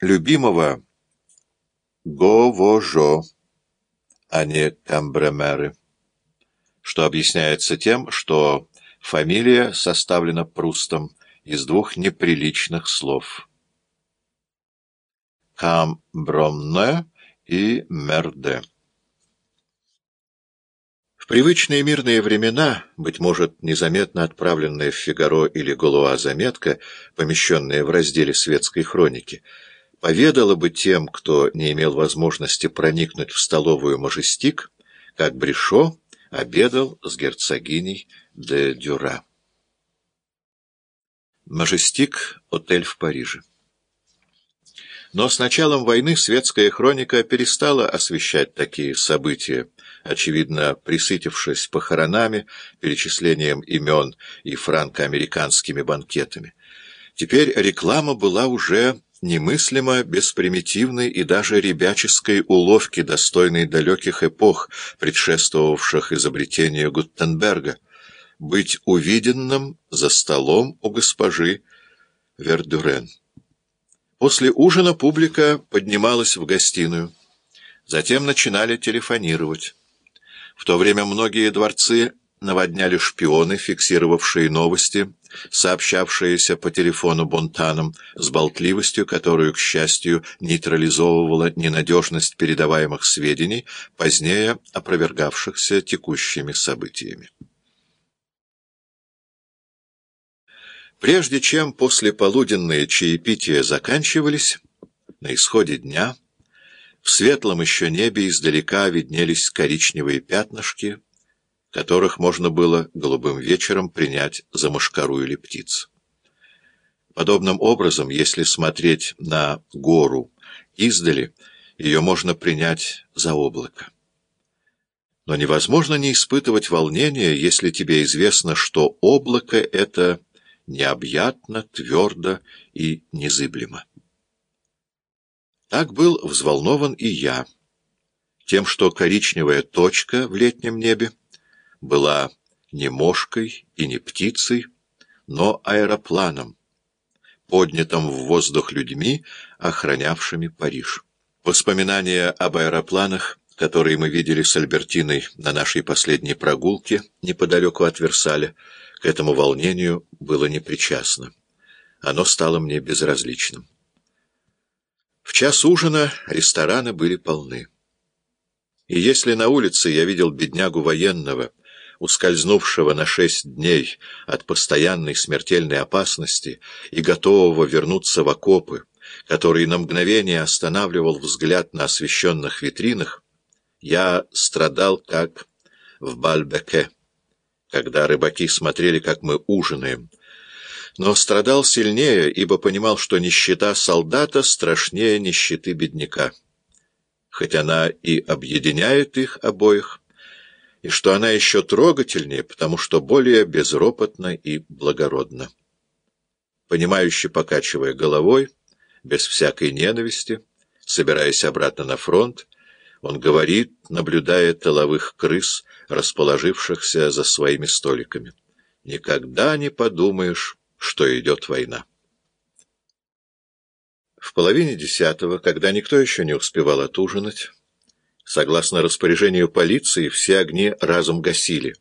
любимого Говожо, а не Камбремеры, что объясняется тем, что фамилия составлена Прустом из двух неприличных слов «Камбромне» и «Мерде». В привычные мирные времена, быть может, незаметно отправленная в «Фигаро» или «Голуа» заметка, помещенная в разделе светской хроники, поведала бы тем, кто не имел возможности проникнуть в столовую «Мажестик», как Брешо обедал с герцогиней де Дюра. «Мажестик» — отель в Париже. Но с началом войны светская хроника перестала освещать такие события, очевидно, присытившись похоронами, перечислением имен и франко-американскими банкетами. Теперь реклама была уже немыслимо без примитивной и даже ребяческой уловки, достойной далеких эпох, предшествовавших изобретению Гутенберга, быть увиденным за столом у госпожи Вердюрен. После ужина публика поднималась в гостиную. Затем начинали телефонировать. В то время многие дворцы наводняли шпионы, фиксировавшие новости, сообщавшиеся по телефону Бонтанам, с болтливостью, которую, к счастью, нейтрализовывала ненадежность передаваемых сведений, позднее опровергавшихся текущими событиями. Прежде чем послеполуденные чаепития заканчивались, на исходе дня, в светлом еще небе издалека виднелись коричневые пятнышки, которых можно было голубым вечером принять за мошкару или птиц. Подобным образом, если смотреть на гору издали, ее можно принять за облако. Но невозможно не испытывать волнения, если тебе известно, что облако — это необъятно, твердо и незыблемо. Так был взволнован и я, тем, что коричневая точка в летнем небе была не мошкой и не птицей, но аэропланом, поднятым в воздух людьми, охранявшими Париж. Воспоминания об аэропланах, которые мы видели с Альбертиной на нашей последней прогулке неподалеку от Версаля, к этому волнению было непричастно. Оно стало мне безразличным. В час ужина рестораны были полны. И если на улице я видел беднягу военного, ускользнувшего на шесть дней от постоянной смертельной опасности и готового вернуться в окопы, который на мгновение останавливал взгляд на освещенных витринах, я страдал как в Бальбеке, когда рыбаки смотрели, как мы ужинаем, но страдал сильнее, ибо понимал, что нищета солдата страшнее нищеты бедняка. Хоть она и объединяет их обоих, и что она еще трогательнее, потому что более безропотна и благородна. Понимающе покачивая головой, без всякой ненависти, собираясь обратно на фронт, он говорит, наблюдая тыловых крыс, расположившихся за своими столиками. «Никогда не подумаешь, что идет война». В половине десятого, когда никто еще не успевал отужинать, Согласно распоряжению полиции, все огни разом гасили.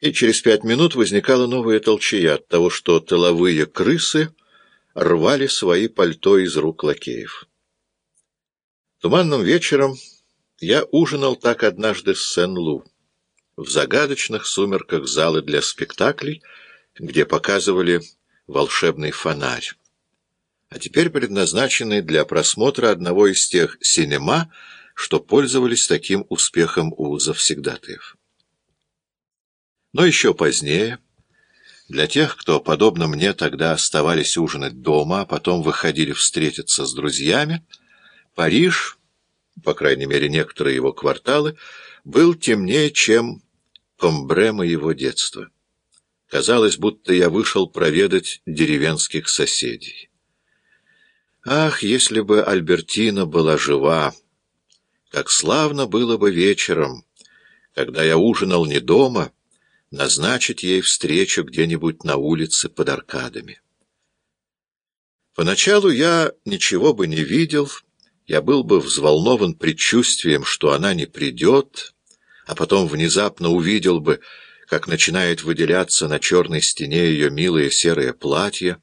И через пять минут возникала новая толчая от того, что тыловые крысы рвали свои пальто из рук лакеев. Туманным вечером я ужинал так однажды с Сен-Лу, в загадочных сумерках залы для спектаклей, где показывали волшебный фонарь, а теперь предназначенный для просмотра одного из тех синема, что пользовались таким успехом у завсегдатаев. Но еще позднее, для тех, кто, подобно мне, тогда оставались ужинать дома, а потом выходили встретиться с друзьями, Париж, по крайней мере некоторые его кварталы, был темнее, чем Комбре моего детства. Казалось, будто я вышел проведать деревенских соседей. Ах, если бы Альбертина была жива! Как славно было бы вечером, когда я ужинал не дома, назначить ей встречу где-нибудь на улице под аркадами. Поначалу я ничего бы не видел, я был бы взволнован предчувствием, что она не придет, а потом внезапно увидел бы, как начинает выделяться на черной стене ее милое серое платье,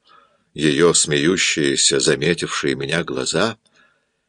ее смеющиеся, заметившие меня глаза —